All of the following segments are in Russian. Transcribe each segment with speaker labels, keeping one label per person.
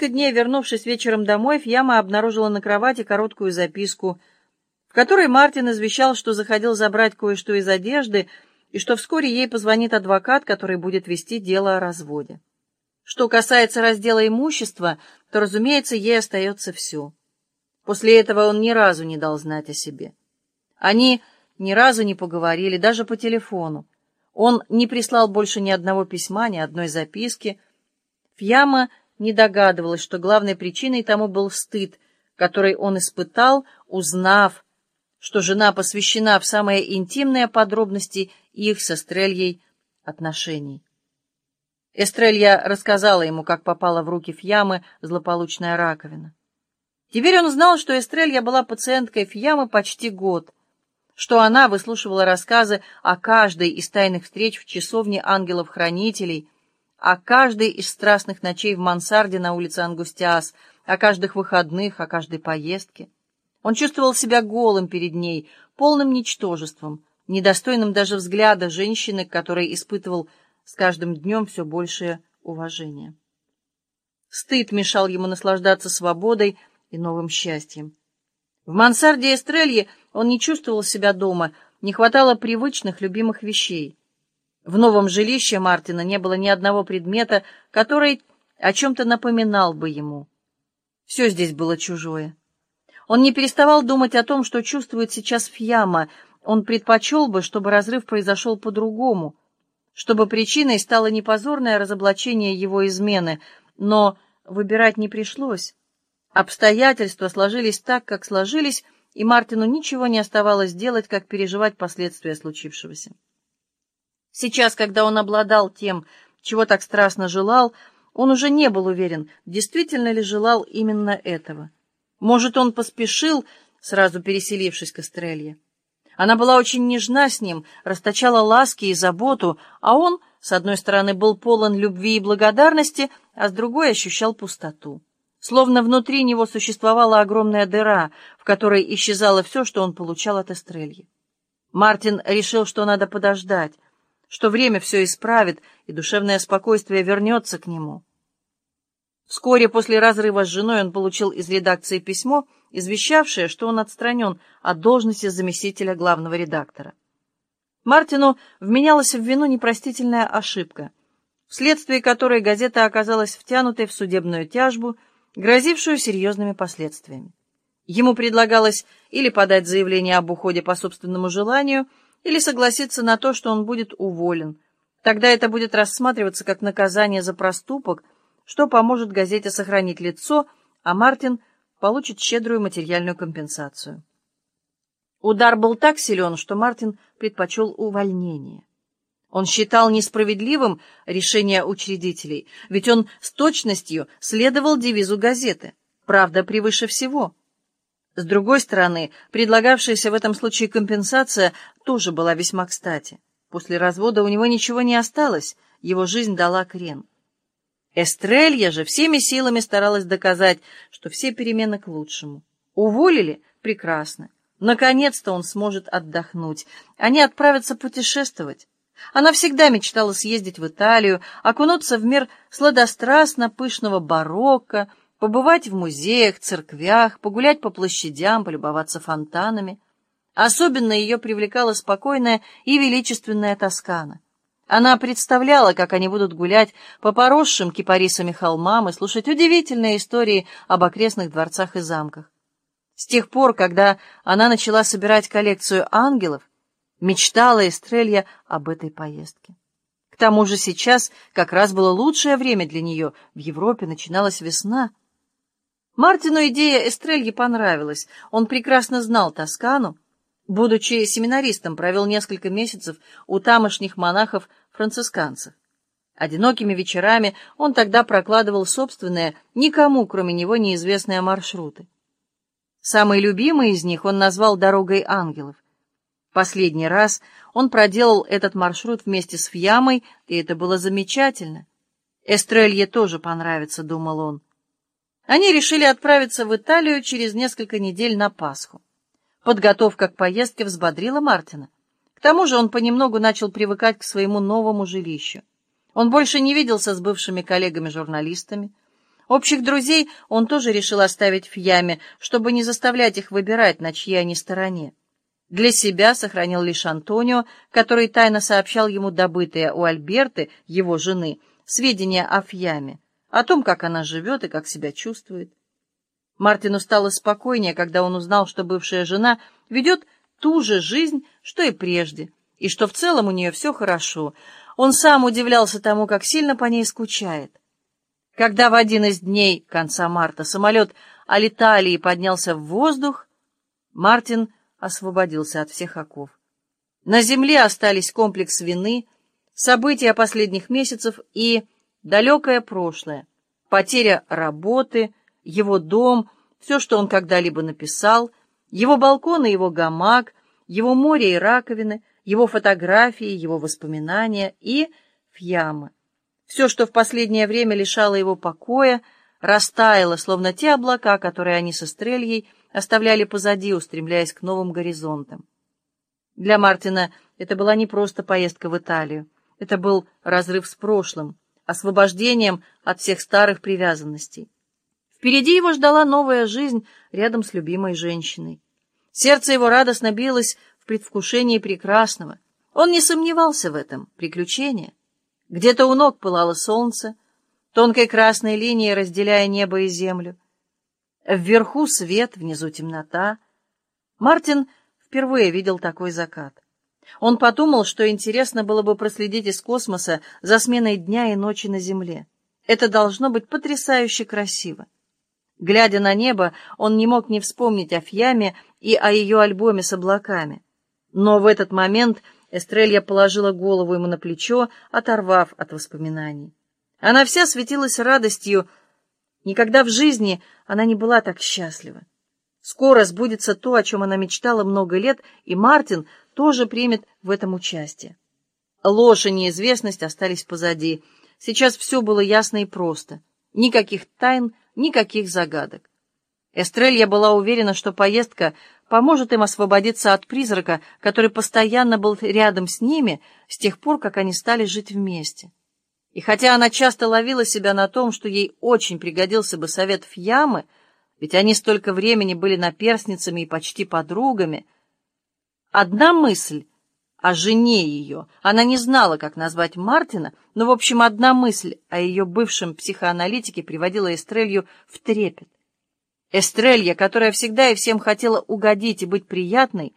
Speaker 1: несколько дней, вернувшись вечером домой, Фьяма обнаружила на кровати короткую записку, в которой Мартин извещал, что заходил забрать кое-что из одежды и что вскоре ей позвонит адвокат, который будет вести дело о разводе. Что касается раздела имущества, то, разумеется, ей остается все. После этого он ни разу не дал знать о себе. Они ни разу не поговорили, даже по телефону. Он не прислал больше ни одного письма, ни одной записки. Фьяма не догадывалась, что главной причиной тому был стыд, который он испытал, узнав, что жена посвящена в самые интимные подробности их с Эстрельей отношений. Эстрелья рассказала ему, как попала в руки Фьямы злополучная раковина. Теперь он знал, что Эстрелья была пациенткой Фьямы почти год, что она выслушивала рассказы о каждой из тайных встреч в часовне ангелов-хранителей — о каждой из страстных ночей в мансарде на улице Ангустиас, о каждых выходных, о каждой поездке. Он чувствовал себя голым перед ней, полным ничтожеством, недостойным даже взгляда женщины, которой испытывал с каждым днем все большее уважение. Стыд мешал ему наслаждаться свободой и новым счастьем. В мансарде Эстрельи он не чувствовал себя дома, не хватало привычных, любимых вещей. В новом жилище Мартина не было ни одного предмета, который о чем-то напоминал бы ему. Все здесь было чужое. Он не переставал думать о том, что чувствует сейчас Фьяма. Он предпочел бы, чтобы разрыв произошел по-другому, чтобы причиной стало не позорное разоблачение его измены, но выбирать не пришлось. Обстоятельства сложились так, как сложились, и Мартину ничего не оставалось делать, как переживать последствия случившегося. Сейчас, когда он обладал тем, чего так страстно желал, он уже не был уверен, действительно ли желал именно этого. Может, он поспешил, сразу переселившись к Эстрелье. Она была очень нежна с ним, расточала ласки и заботу, а он, с одной стороны, был полон любви и благодарности, а с другой ощущал пустоту. Словно внутри него существовала огромная дыра, в которой исчезало все, что он получал от Эстрельи. Мартин решил, что надо подождать что время все исправит, и душевное спокойствие вернется к нему. Вскоре после разрыва с женой он получил из редакции письмо, извещавшее, что он отстранен от должности заместителя главного редактора. Мартину вменялась в вину непростительная ошибка, вследствие которой газета оказалась втянутой в судебную тяжбу, грозившую серьезными последствиями. Ему предлагалось или подать заявление об уходе по собственному желанию, или согласиться на то, что он будет уволен. Тогда это будет рассматриваться как наказание за проступок, что поможет газете сохранить лицо, а Мартин получит щедрую материальную компенсацию. Удар был так силен, что Мартин предпочел увольнение. Он считал несправедливым решение учредителей, ведь он с точностью следовал девизу газеты «Правда превыше всего». С другой стороны, предлагавшаяся в этом случае компенсация тоже была весьма кстати. После развода у него ничего не осталось, его жизнь дала крен. Эстрелья же всеми силами старалась доказать, что все перемены к лучшему. Уволили? Прекрасно. Наконец-то он сможет отдохнуть. Они отправятся путешествовать. Она всегда мечтала съездить в Италию, окунуться в мир сладострастно пышного барокко, побывать в музеях, церквях, погулять по площадям, полюбоваться фонтанами. Особенно ее привлекала спокойная и величественная Тоскана. Она представляла, как они будут гулять по поросшим кипарисами холмам и слушать удивительные истории об окрестных дворцах и замках. С тех пор, когда она начала собирать коллекцию ангелов, мечтала Эстрелья об этой поездке. К тому же сейчас как раз было лучшее время для нее. В Европе начиналась весна — Мартину идея Эстрельи понравилась. Он прекрасно знал Тоскану. Будучи семинаристом, провел несколько месяцев у тамошних монахов-францисканцев. Одинокими вечерами он тогда прокладывал собственные, никому, кроме него, неизвестные маршруты. Самый любимый из них он назвал «Дорогой ангелов». Последний раз он проделал этот маршрут вместе с Фьямой, и это было замечательно. «Эстрелье тоже понравится», — думал он. Они решили отправиться в Италию через несколько недель на Пасху. Подготовка к поездке взбодрила Мартина. К тому же он понемногу начал привыкать к своему новому жилищу. Он больше не виделся с бывшими коллегами-журналистами. Общих друзей он тоже решил оставить в яме, чтобы не заставлять их выбирать, на чьей они стороне. Для себя сохранил лишь Антонио, который тайно сообщал ему добытые у Альберты, его жены, сведения о Фьяме, о том, как она живет и как себя чувствует. Мартину стало спокойнее, когда он узнал, что бывшая жена ведет ту же жизнь, что и прежде, и что в целом у нее все хорошо. Он сам удивлялся тому, как сильно по ней скучает. Когда в один из дней конца марта самолет Алиталии поднялся в воздух, Мартин освободился от всех оков. На земле остались комплекс вины, события последних месяцев и далекое прошлое, потеря работы, его дом, все, что он когда-либо написал, его балкон и его гамак, его море и раковины, его фотографии, его воспоминания и фьямы. Все, что в последнее время лишало его покоя, растаяло, словно те облака, которые они со Стрельей оставляли позади, устремляясь к новым горизонтам. Для Мартина это была не просто поездка в Италию. Это был разрыв с прошлым, освобождением от всех старых привязанностей. Впереди его ждала новая жизнь рядом с любимой женщиной. Сердце его радостно билось в предвкушении прекрасного. Он не сомневался в этом. Приключение. Где-то у ног пылало солнце, тонкой красной линией разделяя небо и землю. Вверху свет, внизу темнота. Мартин впервые видел такой закат. Он подумал, что интересно было бы проследить из космоса за сменой дня и ночи на Земле. Это должно быть потрясающе красиво. Глядя на небо, он не мог не вспомнить о Фьяме и о ее альбоме с облаками. Но в этот момент Эстрелья положила голову ему на плечо, оторвав от воспоминаний. Она вся светилась радостью. Никогда в жизни она не была так счастлива. Скоро сбудется то, о чем она мечтала много лет, и Мартин тоже примет в этом участие. Ложь и неизвестность остались позади. Сейчас все было ясно и просто. Никаких тайн, никаких загадок. Эстрелья была уверена, что поездка поможет им освободиться от призрака, который постоянно был рядом с ними с тех пор, как они стали жить вместе. И хотя она часто ловила себя на том, что ей очень пригодился бы совет Фьямы, ведь они столько времени были наперсницами и почти подругами, одна мысль о жене ее, она не знала, как назвать Мартина, но, в общем, одна мысль о ее бывшем психоаналитике приводила Эстрелью в трепет. Эстрелья, которая всегда и всем хотела угодить и быть приятной,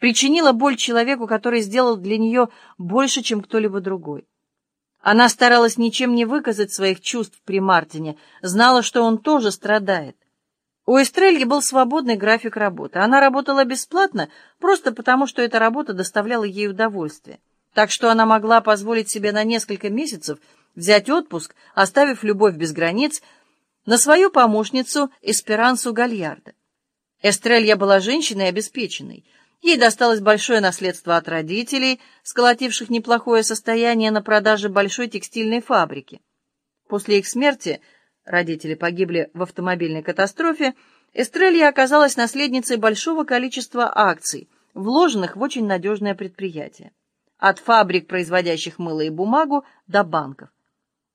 Speaker 1: причинила боль человеку, который сделал для нее больше, чем кто-либо другой. Она старалась ничем не выказать своих чувств при Мартине, знала, что он тоже страдает. У Эстрельи был свободный график работы. Она работала бесплатно, просто потому, что эта работа доставляла ей удовольствие. Так что она могла позволить себе на несколько месяцев взять отпуск, оставив любовь без границ, на свою помощницу Эсперансу Гальярда. Эстрелья была женщиной обеспеченной. Ей досталось большое наследство от родителей, сколотивших неплохое состояние на продаже большой текстильной фабрики. После их смерти, родители погибли в автомобильной катастрофе, Эстрелья оказалась наследницей большого количества акций, вложенных в очень надежное предприятие. От фабрик, производящих мыло и бумагу, до банков.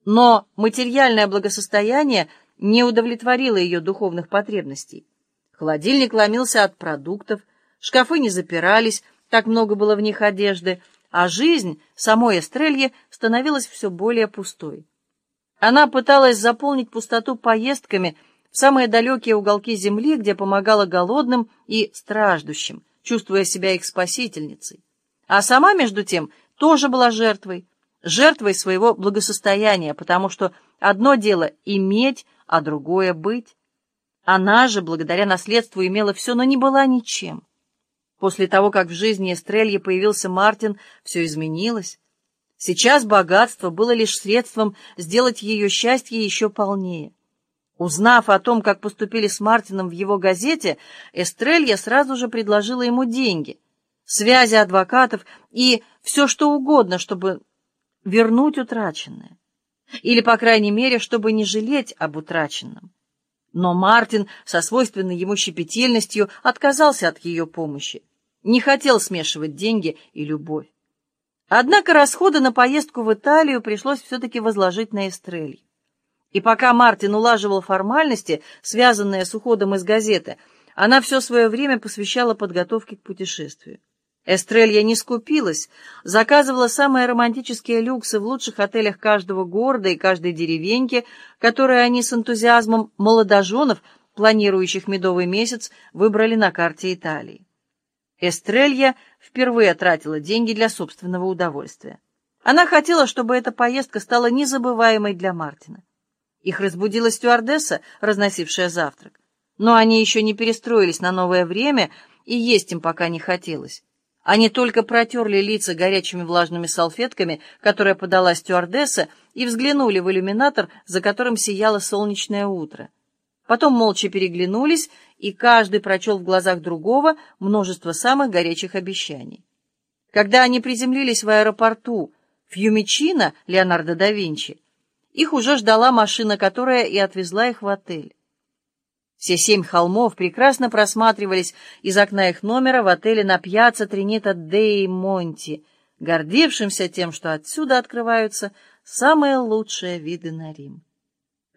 Speaker 1: Но материальное благосостояние не удовлетворила ее духовных потребностей. Холодильник ломился от продуктов, шкафы не запирались, так много было в них одежды, а жизнь самой Эстрелье становилась все более пустой. Она пыталась заполнить пустоту поездками в самые далекие уголки земли, где помогала голодным и страждущим, чувствуя себя их спасительницей. А сама, между тем, тоже была жертвой, жертвой своего благосостояния, потому что одно дело — иметь, а другое — быть. Она же, благодаря наследству, имела все, но не была ничем. После того, как в жизни Эстрельи появился Мартин, все изменилось. Сейчас богатство было лишь средством сделать ее счастье еще полнее. Узнав о том, как поступили с Мартином в его газете, Эстрелья сразу же предложила ему деньги, связи адвокатов и все что угодно, чтобы вернуть утраченное. Или, по крайней мере, чтобы не жалеть об утраченном. Но Мартин со свойственной ему щепетильностью отказался от ее помощи, не хотел смешивать деньги и любовь. Однако расходы на поездку в Италию пришлось все-таки возложить на Эстрель. И пока Мартин улаживал формальности, связанные с уходом из газеты, она все свое время посвящала подготовке к путешествию. Эстрелья не скупилась, заказывала самые романтические люксы в лучших отелях каждого города и каждой деревеньки, которые они с энтузиазмом молодоженов, планирующих медовый месяц, выбрали на карте Италии. Эстрелья впервые тратила деньги для собственного удовольствия. Она хотела, чтобы эта поездка стала незабываемой для Мартина. Их разбудила стюардесса, разносившая завтрак. Но они еще не перестроились на новое время, и есть им пока не хотелось. Они только протерли лица горячими влажными салфетками, которые подала стюардесса, и взглянули в иллюминатор, за которым сияло солнечное утро. Потом молча переглянулись, и каждый прочел в глазах другого множество самых горячих обещаний. Когда они приземлились в аэропорту Фьюмичино Леонардо да Винчи, их уже ждала машина, которая и отвезла их в отель. Все семь холмов прекрасно просматривались из окна их номера в отеле на пьяцца Тринита Деи Монти, гордившимся тем, что отсюда открываются самые лучшие виды на Рим.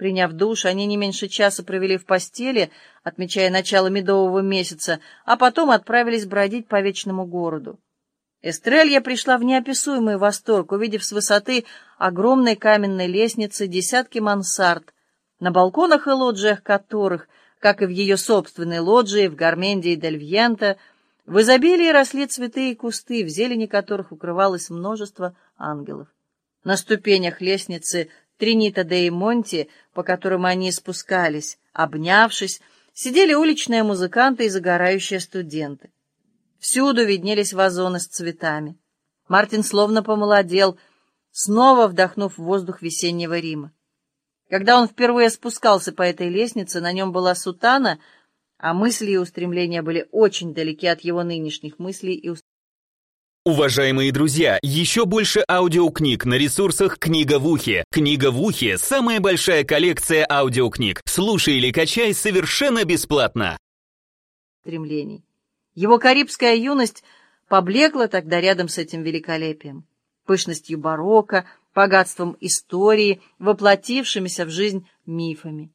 Speaker 1: Приняв душ, они не меньше часа провели в постели, отмечая начало медового месяца, а потом отправились бродить по вечному городу. Эстрелья пришла в неописуемый восторг, увидев с высоты огромной каменной лестницы десятки мансард, на балконах и лоджиях которых — как и в ее собственной лоджии в Гарменде и Дельвьенте, в изобилии росли цветы и кусты, в зелени которых укрывалось множество ангелов. На ступенях лестницы Тринита де Монти, по которым они спускались, обнявшись, сидели уличные музыканты и загорающие студенты. Всюду виднелись вазоны с цветами. Мартин словно помолодел, снова вдохнув воздух весеннего Рима. Когда он впервые спускался по этой лестнице, на нем была сутана, а мысли и устремления были очень далеки от его нынешних мыслей и устремлений.
Speaker 2: Уважаемые друзья, еще больше аудиокниг на ресурсах «Книга в ухе». «Книга в ухе» — самая большая коллекция аудиокниг. Слушай или качай совершенно бесплатно.
Speaker 1: Стремлений. Его карибская юность поблекла тогда рядом с этим великолепием, пышностью барокко, богатством истории, воплотившимися в жизнь мифами.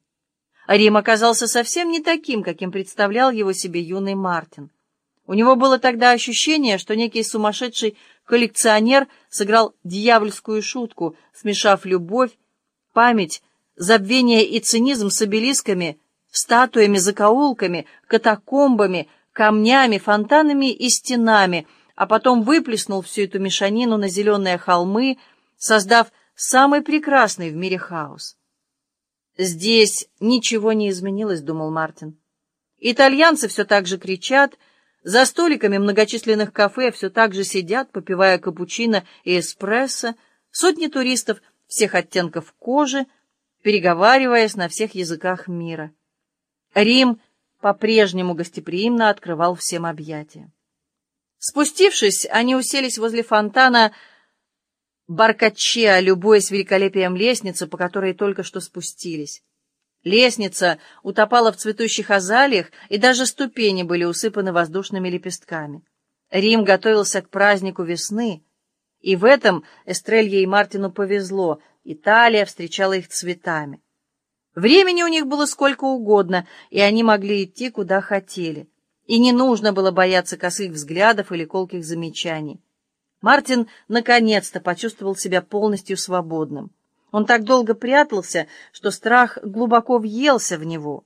Speaker 1: Рим оказался совсем не таким, каким представлял его себе юный Мартин. У него было тогда ощущение, что некий сумасшедший коллекционер сыграл дьявольскую шутку, смешав любовь, память, забвение и цинизм с обелисками, статуями, закоулками, катакомбами, камнями, фонтанами и стенами, а потом выплеснул всю эту мешанину на зеленые холмы, создав самый прекрасный в мире хаос. «Здесь ничего не изменилось», — думал Мартин. «Итальянцы все так же кричат, за столиками многочисленных кафе все так же сидят, попивая капучино и эспрессо, сотни туристов всех оттенков кожи, переговариваясь на всех языках мира. Рим по-прежнему гостеприимно открывал всем объятия. Спустившись, они уселись возле фонтана, Баркаче, любуясь великолепием лестницы, по которой только что спустились. Лестница утопала в цветущих азалиях, и даже ступени были усыпаны воздушными лепестками. Рим готовился к празднику весны, и в этом Эстрелье и Мартину повезло, Италия встречала их цветами. Времени у них было сколько угодно, и они могли идти, куда хотели. И не нужно было бояться косых взглядов или колких замечаний. Мартин наконец-то почувствовал себя полностью свободным. Он так долго прятался, что страх глубоко въелся в него.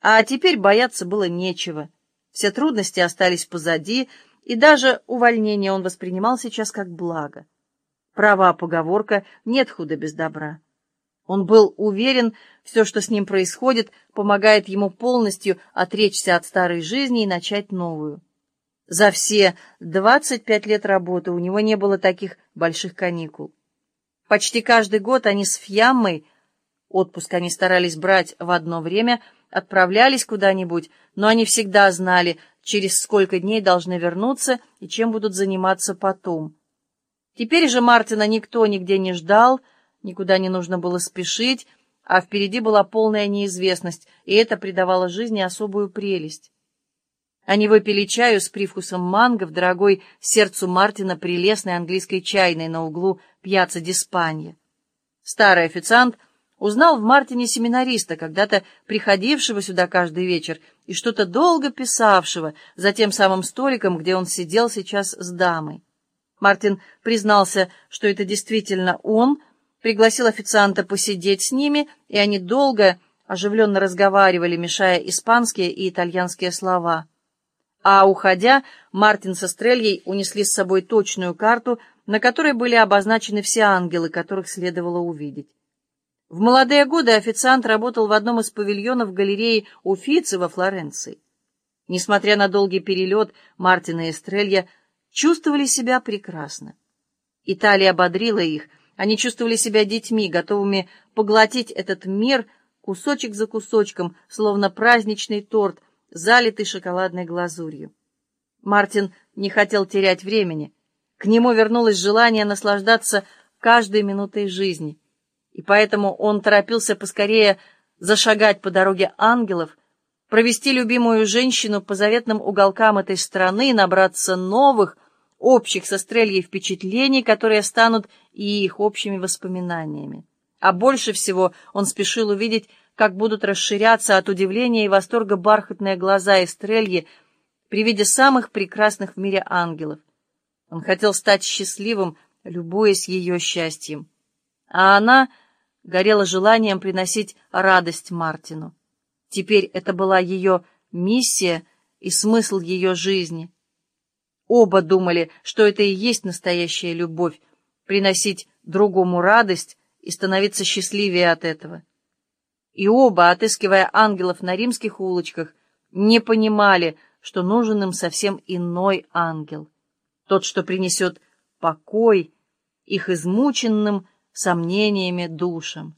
Speaker 1: А теперь бояться было нечего. Все трудности остались позади, и даже увольнение он воспринимал сейчас как благо. Права поговорка «нет худа без добра». Он был уверен, все, что с ним происходит, помогает ему полностью отречься от старой жизни и начать новую. За все 25 лет работы у него не было таких больших каникул. Почти каждый год они с Фьяммой, отпуск они старались брать в одно время, отправлялись куда-нибудь, но они всегда знали, через сколько дней должны вернуться и чем будут заниматься потом. Теперь же Мартина никто нигде не ждал, никуда не нужно было спешить, а впереди была полная неизвестность, и это придавало жизни особую прелесть. Они выпили чаю с привкусом манго в дорогой сердцу Мартина прелестной английской чайной на углу пьяцца Диспанья. Старый официант узнал в Мартине семинариста, когда-то приходившего сюда каждый вечер и что-то долго писавшего за тем самым столиком, где он сидел сейчас с дамой. Мартин признался, что это действительно он, пригласил официанта посидеть с ними, и они долго, оживленно разговаривали, мешая испанские и итальянские слова. А уходя, Мартин со Стрельей унесли с собой точную карту, на которой были обозначены все ангелы, которых следовало увидеть. В молодые годы официант работал в одном из павильонов галереи Уфицы во Флоренции. Несмотря на долгий перелет, Мартин и Эстрелья чувствовали себя прекрасно. Италия ободрила их, они чувствовали себя детьми, готовыми поглотить этот мир кусочек за кусочком, словно праздничный торт, залитый шоколадной глазурью. Мартин не хотел терять времени. К нему вернулось желание наслаждаться каждой минутой жизни, и поэтому он торопился поскорее зашагать по дороге ангелов, провести любимую женщину по заветным уголкам этой страны, набраться новых, общих со стрельей впечатлений, которые станут и их общими воспоминаниями. А больше всего он спешил увидеть, как будут расширяться от удивления и восторга бархатные глаза Эстрельи при виде самых прекрасных в мире ангелов. Он хотел стать счастливым, любуясь ее счастьем. А она горела желанием приносить радость Мартину. Теперь это была ее миссия и смысл ее жизни. Оба думали, что это и есть настоящая любовь, приносить другому радость и становиться счастливее от этого. И оба, отыскивая ангелов на римских улочках, не понимали, что нужен им совсем иной ангел, тот, что принесет покой их измученным сомнениями душам.